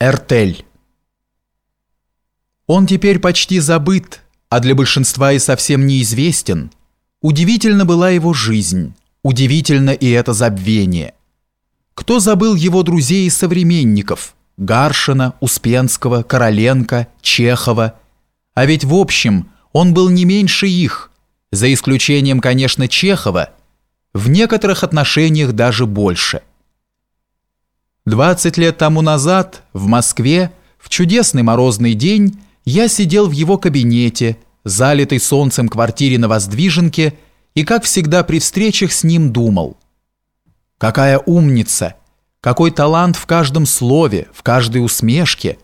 Эртель. Он теперь почти забыт, а для большинства и совсем неизвестен. Удивительна была его жизнь, удивительно и это забвение. Кто забыл его друзей и современников? Гаршина, Успенского, Короленко, Чехова. А ведь в общем он был не меньше их, за исключением, конечно, Чехова, в некоторых отношениях даже больше. 20 лет тому назад в Москве в чудесный морозный день я сидел в его кабинете, залитой солнцем квартире на Воздвиженке, и, как всегда при встречах с ним, думал. Какая умница! Какой талант в каждом слове, в каждой усмешке!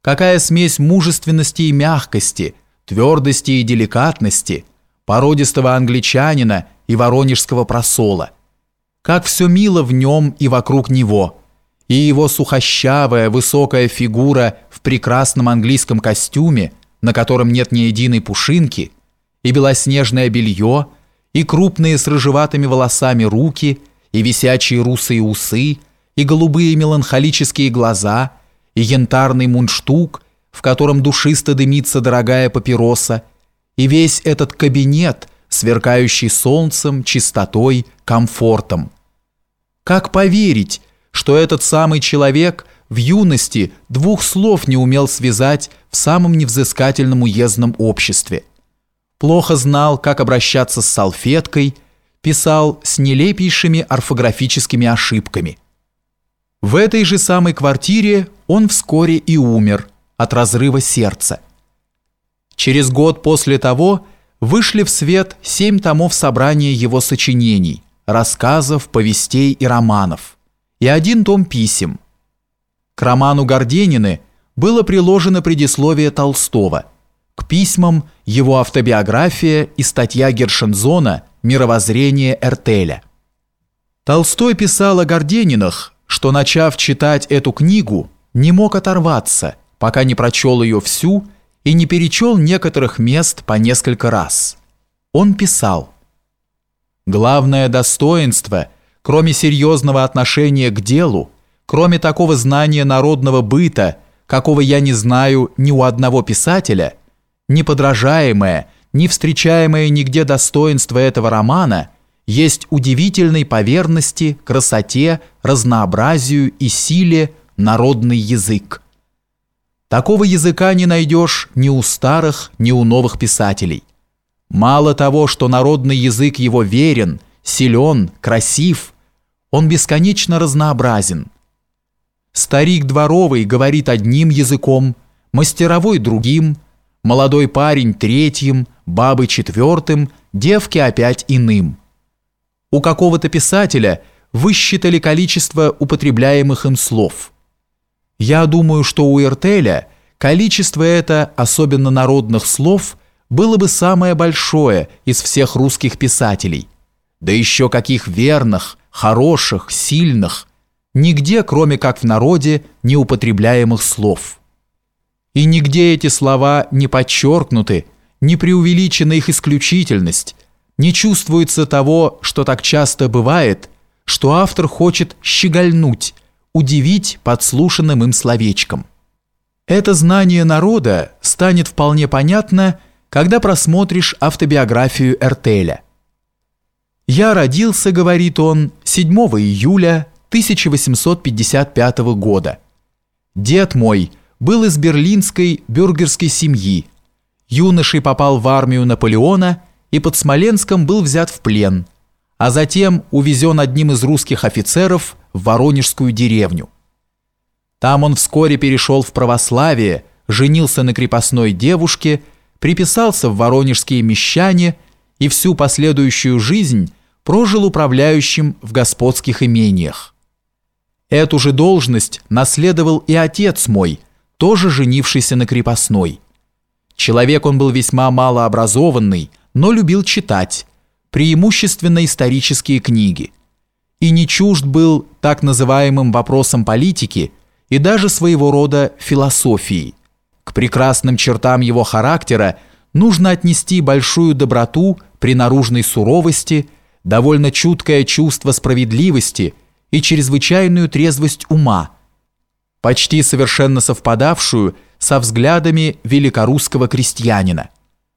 Какая смесь мужественности и мягкости, твердости и деликатности, породистого англичанина и воронежского просола! Как все мило в нем и вокруг него – и его сухощавая высокая фигура в прекрасном английском костюме, на котором нет ни единой пушинки, и белоснежное белье, и крупные с рыжеватыми волосами руки, и висячие русые усы, и голубые меланхолические глаза, и янтарный мундштук, в котором душисто дымится дорогая папироса, и весь этот кабинет, сверкающий солнцем, чистотой, комфортом. Как поверить, что этот самый человек в юности двух слов не умел связать в самом невзыскательном уездном обществе. Плохо знал, как обращаться с салфеткой, писал с нелепейшими орфографическими ошибками. В этой же самой квартире он вскоре и умер от разрыва сердца. Через год после того вышли в свет семь томов собрания его сочинений, рассказов, повестей и романов и один том писем. К роману Горденины было приложено предисловие Толстого, к письмам его автобиография и статья Гершензона «Мировоззрение Эртеля». Толстой писал о Горденинах, что, начав читать эту книгу, не мог оторваться, пока не прочел ее всю и не перечел некоторых мест по несколько раз. Он писал «Главное достоинство – кроме серьезного отношения к делу, кроме такого знания народного быта, какого я не знаю ни у одного писателя, неподражаемое, не встречаемое нигде достоинство этого романа есть удивительной поверности, красоте, разнообразию и силе народный язык. Такого языка не найдешь ни у старых, ни у новых писателей. Мало того, что народный язык его верен, силен, красив – он бесконечно разнообразен. Старик дворовый говорит одним языком, мастеровой другим, молодой парень третьим, бабы четвертым, девки опять иным. У какого-то писателя высчитали количество употребляемых им слов. Я думаю, что у Эртеля количество это, особенно народных слов, было бы самое большое из всех русских писателей. Да еще каких верных – хороших, сильных, нигде, кроме как в народе, неупотребляемых слов. И нигде эти слова не подчеркнуты, не преувеличена их исключительность, не чувствуется того, что так часто бывает, что автор хочет щегольнуть, удивить подслушанным им словечком. Это знание народа станет вполне понятно, когда просмотришь автобиографию Эртеля. «Я родился, — говорит он, — 7 июля 1855 года. Дед мой был из берлинской бюргерской семьи. Юношей попал в армию Наполеона и под Смоленском был взят в плен, а затем увезен одним из русских офицеров в Воронежскую деревню. Там он вскоре перешел в православие, женился на крепостной девушке, приписался в воронежские мещане и всю последующую жизнь прожил управляющим в господских имениях. Эту же должность наследовал и отец мой, тоже женившийся на крепостной. Человек он был весьма малообразованный, но любил читать, преимущественно исторические книги. И не чужд был так называемым вопросам политики и даже своего рода философии. К прекрасным чертам его характера нужно отнести большую доброту при наружной суровости – довольно чуткое чувство справедливости и чрезвычайную трезвость ума, почти совершенно совпадавшую со взглядами великорусского крестьянина.